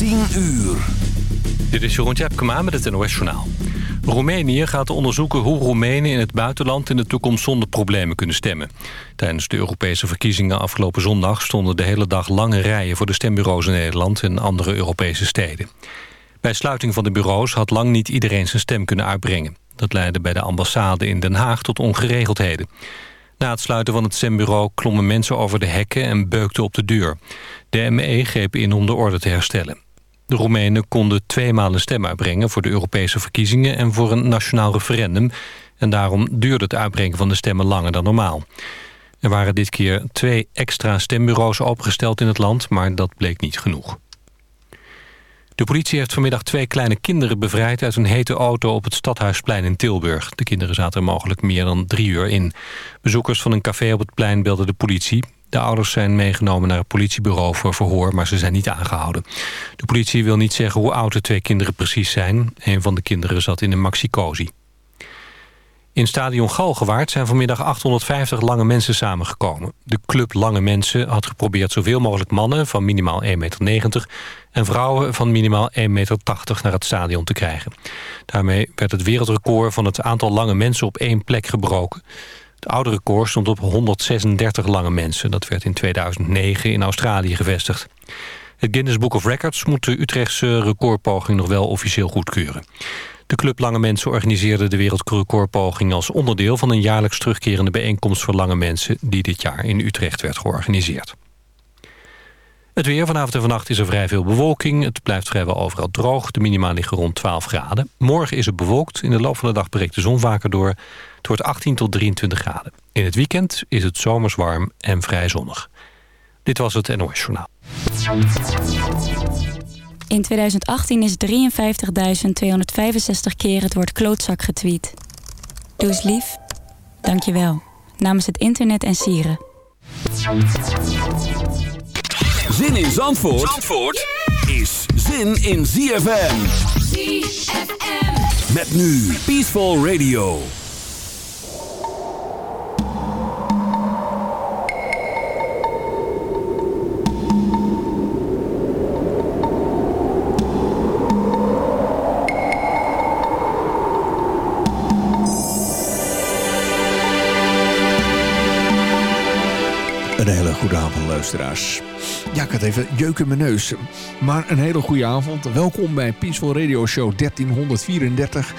10 uur. Dit is Jeroen Tjepkema met het NOS Journaal. Roemenië gaat onderzoeken hoe Roemenen in het buitenland in de toekomst zonder problemen kunnen stemmen. Tijdens de Europese verkiezingen afgelopen zondag stonden de hele dag lange rijen voor de stembureaus in Nederland en andere Europese steden. Bij sluiting van de bureaus had lang niet iedereen zijn stem kunnen uitbrengen. Dat leidde bij de ambassade in Den Haag tot ongeregeldheden. Na het sluiten van het stembureau klommen mensen over de hekken en beukten op de deur. De ME greep in om de orde te herstellen. De Roemenen konden tweemaal een stem uitbrengen voor de Europese verkiezingen en voor een nationaal referendum. En daarom duurde het uitbrengen van de stemmen langer dan normaal. Er waren dit keer twee extra stembureaus opengesteld in het land, maar dat bleek niet genoeg. De politie heeft vanmiddag twee kleine kinderen bevrijd uit een hete auto op het Stadhuisplein in Tilburg. De kinderen zaten er mogelijk meer dan drie uur in. Bezoekers van een café op het plein belden de politie. De ouders zijn meegenomen naar het politiebureau voor verhoor, maar ze zijn niet aangehouden. De politie wil niet zeggen hoe oud de twee kinderen precies zijn. Een van de kinderen zat in een maxicosi. In stadion Galgenwaard zijn vanmiddag 850 lange mensen samengekomen. De club Lange Mensen had geprobeerd zoveel mogelijk mannen van minimaal 1,90 meter... en vrouwen van minimaal 1,80 meter naar het stadion te krijgen. Daarmee werd het wereldrecord van het aantal lange mensen op één plek gebroken. Het oude record stond op 136 lange mensen. Dat werd in 2009 in Australië gevestigd. Het Guinness Book of Records moet de Utrechtse recordpoging nog wel officieel goedkeuren. De Club Lange Mensen organiseerde de wereldrecordpoging als onderdeel van een jaarlijks terugkerende bijeenkomst voor lange mensen die dit jaar in Utrecht werd georganiseerd. Het weer vanavond en vannacht is er vrij veel bewolking. Het blijft vrijwel overal droog. De minima liggen rond 12 graden. Morgen is het bewolkt. In de loop van de dag breekt de zon vaker door. Het wordt 18 tot 23 graden. In het weekend is het zomers warm en vrij zonnig. Dit was het NOS Journaal. In 2018 is 53.265 keer het woord klootzak getweet. Doe eens lief. Dank je wel. Namens het internet en sieren. Zin in Zandvoort, Zandvoort is zin in ZFM. ZFM. Met nu Peaceful Radio. Een hele goede avond, luisteraars. Ja, ik had even jeuk in mijn neus. Maar een hele goede avond. Welkom bij Peaceful Radio Show 1334.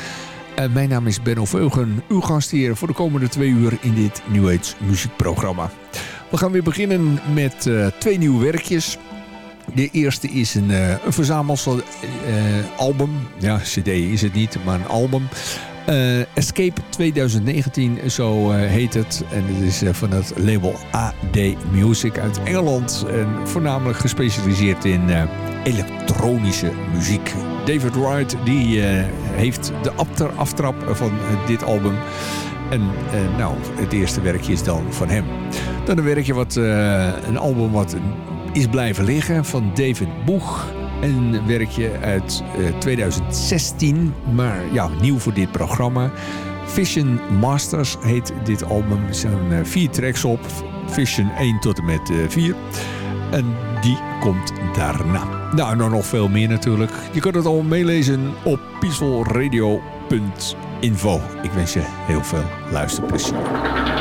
Uh, mijn naam is Benno Veugen, uw gastheer voor de komende twee uur in dit New Age muziekprogramma. We gaan weer beginnen met uh, twee nieuwe werkjes. De eerste is een, uh, een verzamelsalbum. ja, cd is het niet, maar een album. Uh, Escape 2019, zo uh, heet het. En het is uh, van het label AD Music uit Engeland. En voornamelijk gespecialiseerd in elektronische muziek. David Wright die, heeft de aftrap van dit album. En nou, het eerste werkje is dan van hem. Dan een werkje wat, een album wat is blijven liggen van David Boeg. Een werkje uit uh, 2016, maar ja, nieuw voor dit programma. Vision Masters heet dit album. Er zijn uh, vier tracks op. Vision 1 tot en met uh, 4. En die komt daarna. Nou, nou nog veel meer natuurlijk. Je kunt het al meelezen op peacefulradio.info. Ik wens je heel veel luisterplezier.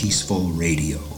Peaceful Radio.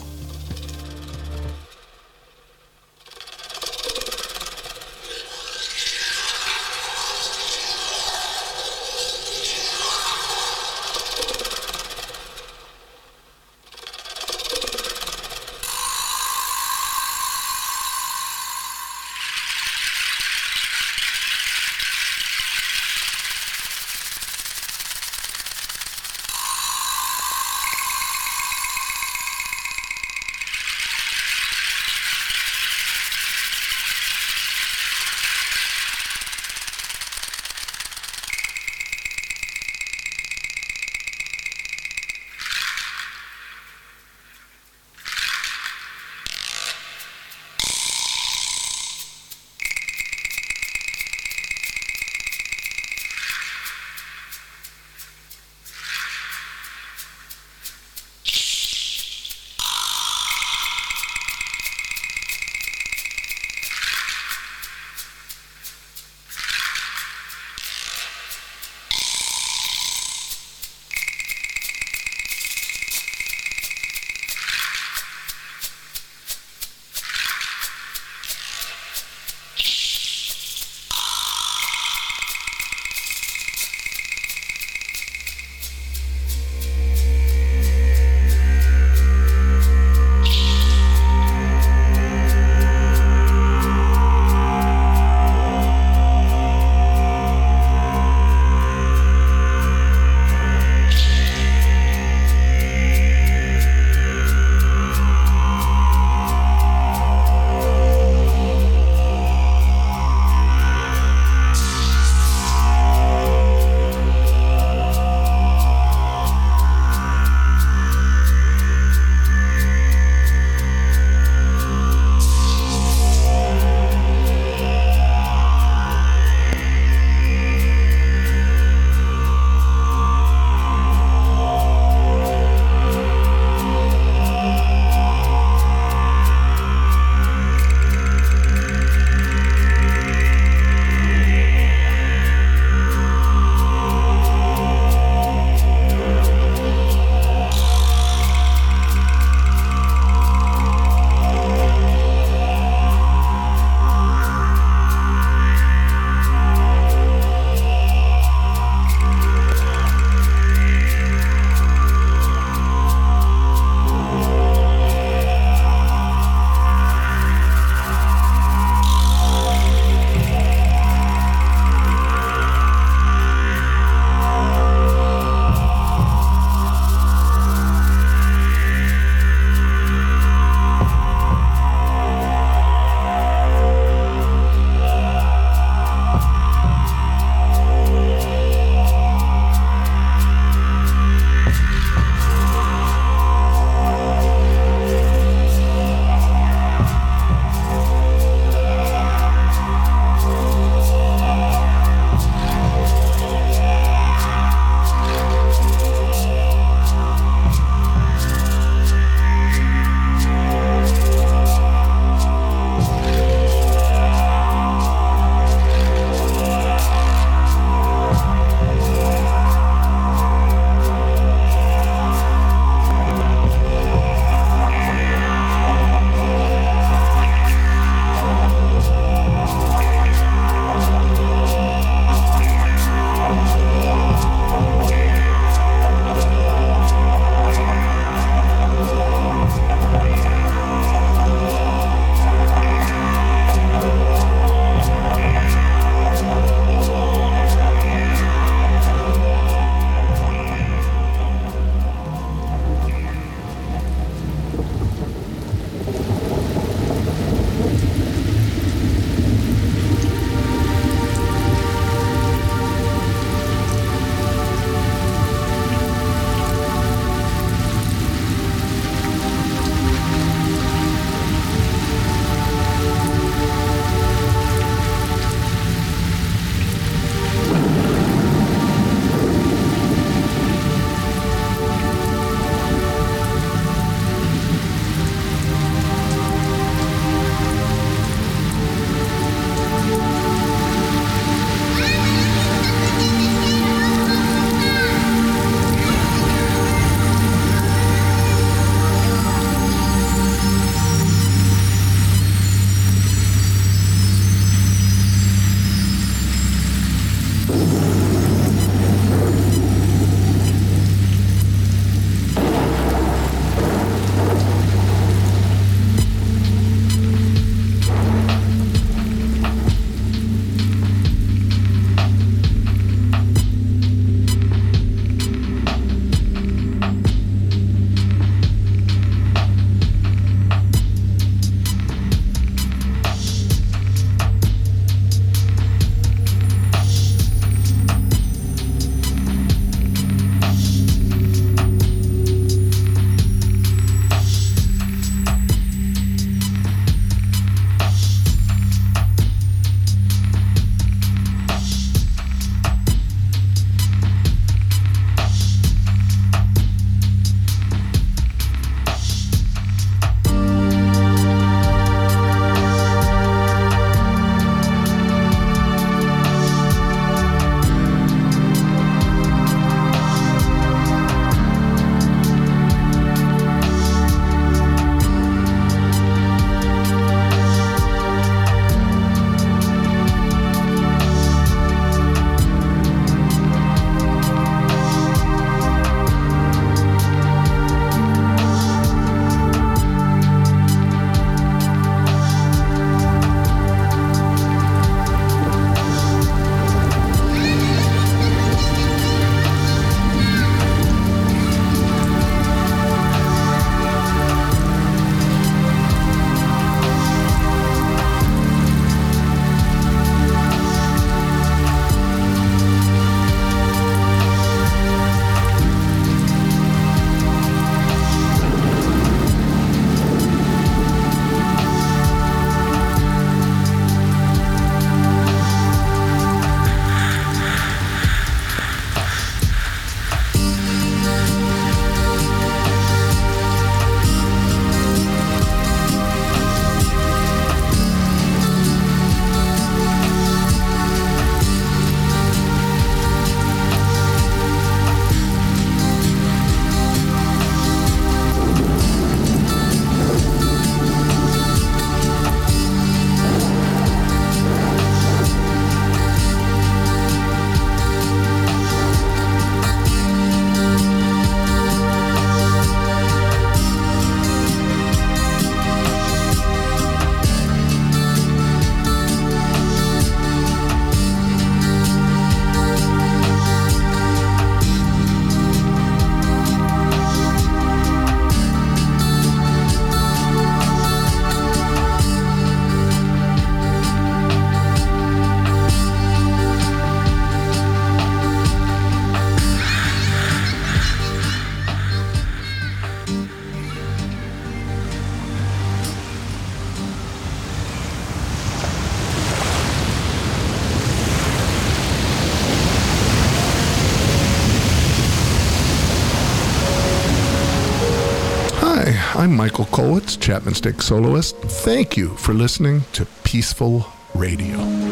I'm Michael Kowitz, Chapman Stick soloist. Thank you for listening to Peaceful Radio.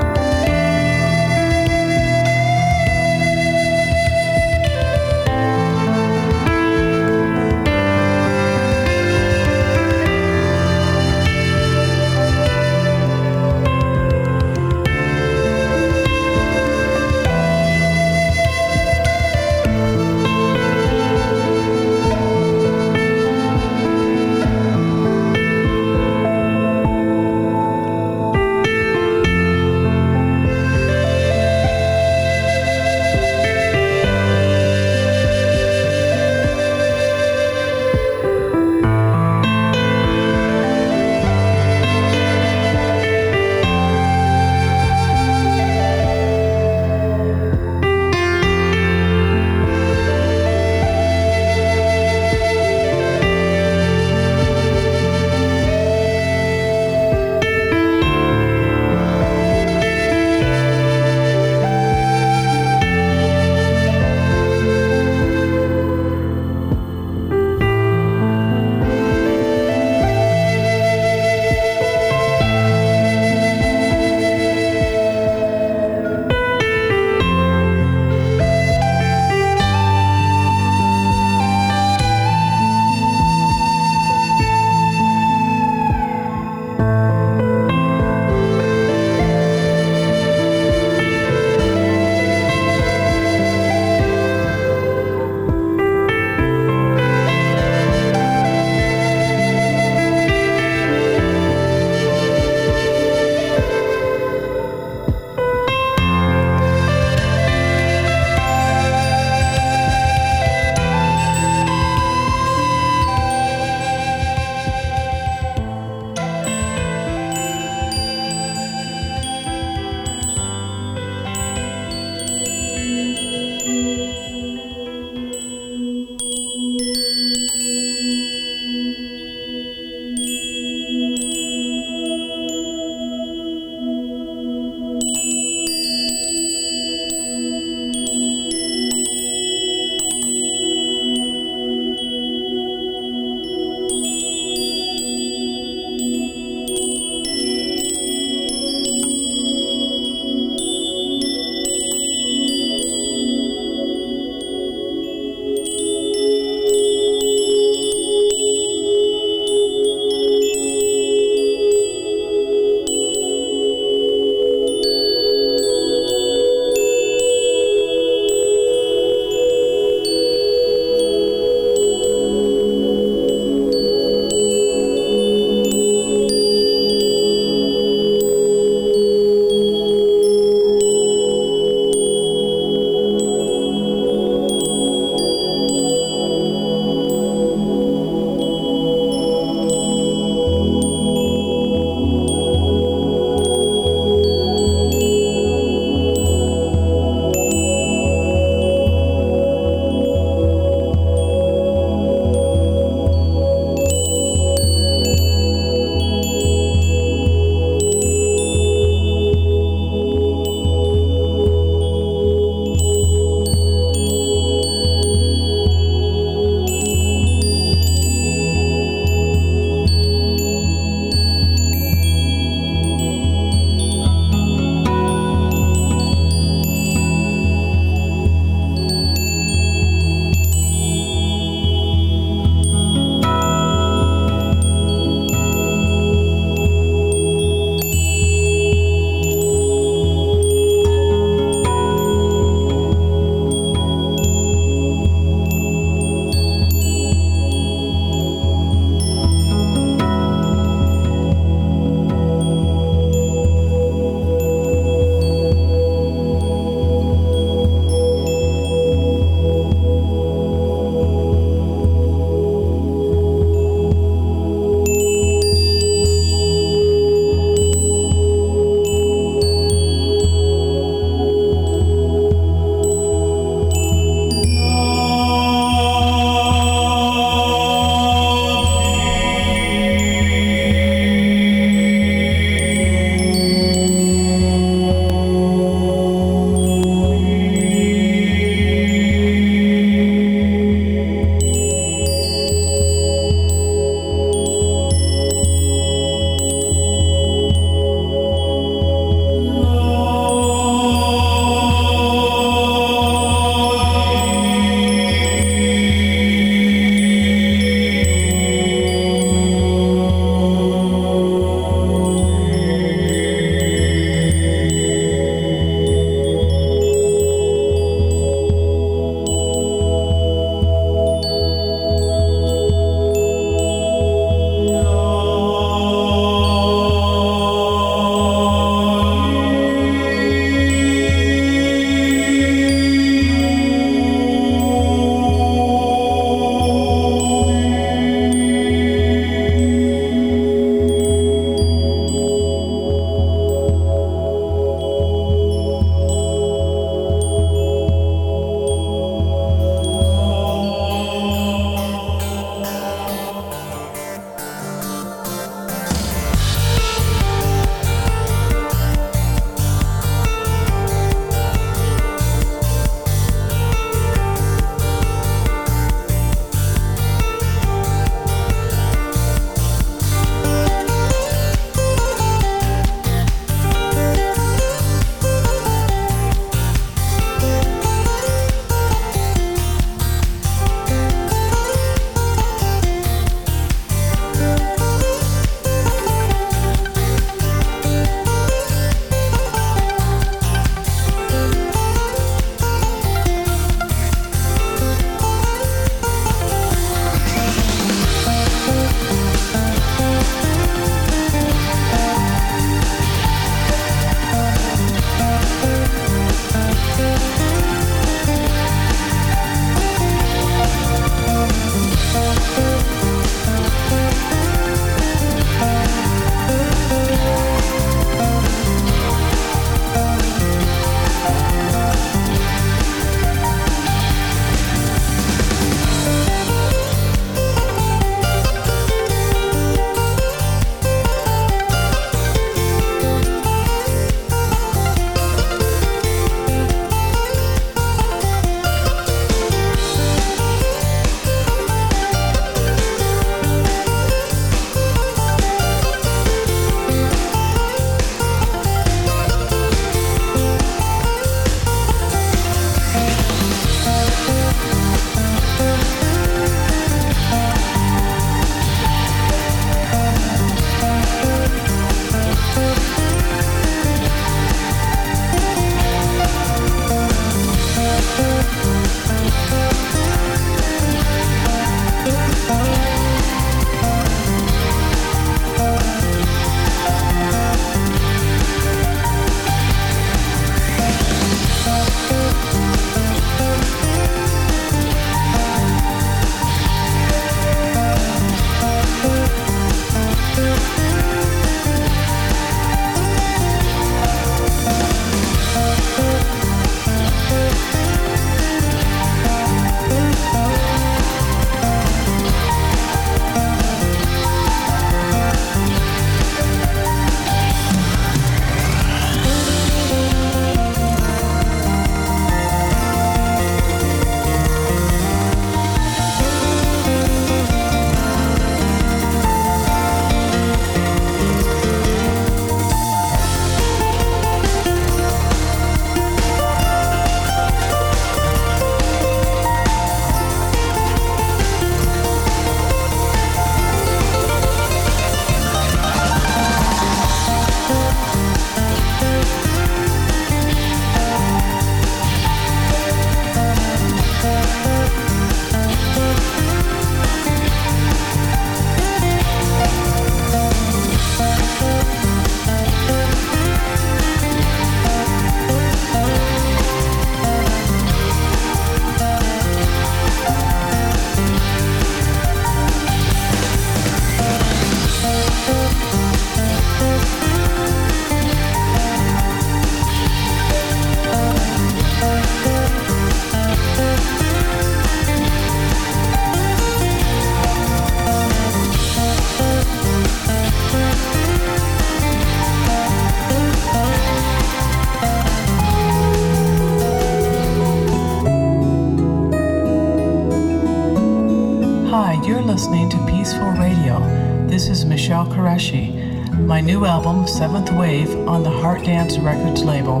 Wave, on the Heart Dance Records label,